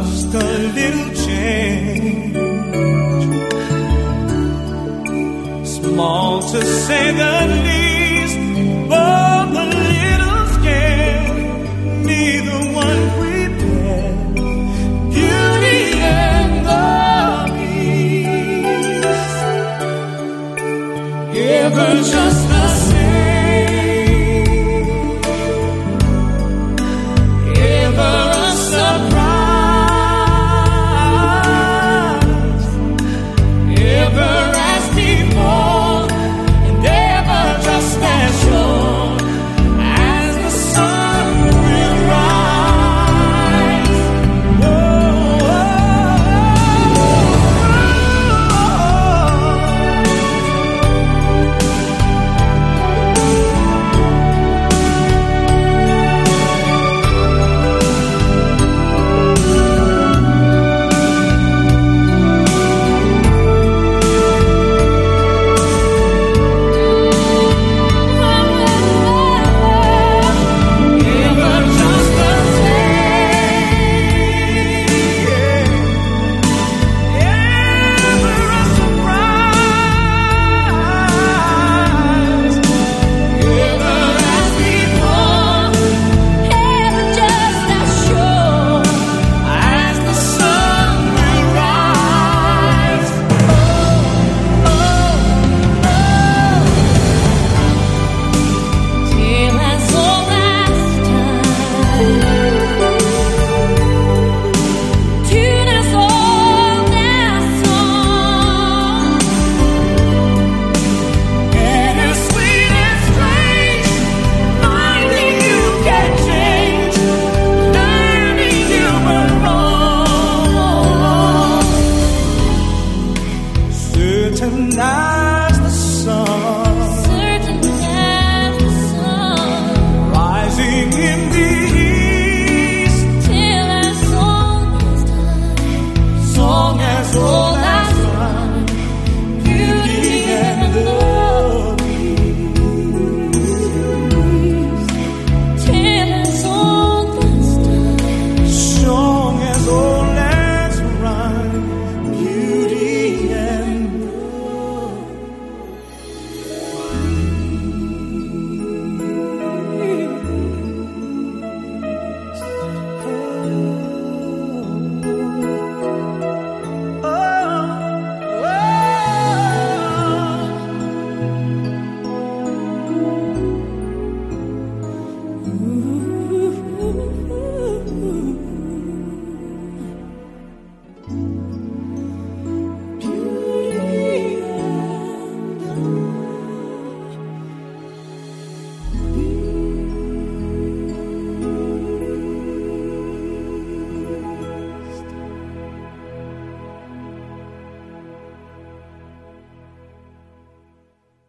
just a little change, small to say the least, but the little scared. Neither one prepared. Beauty and the Beast, ever just the same.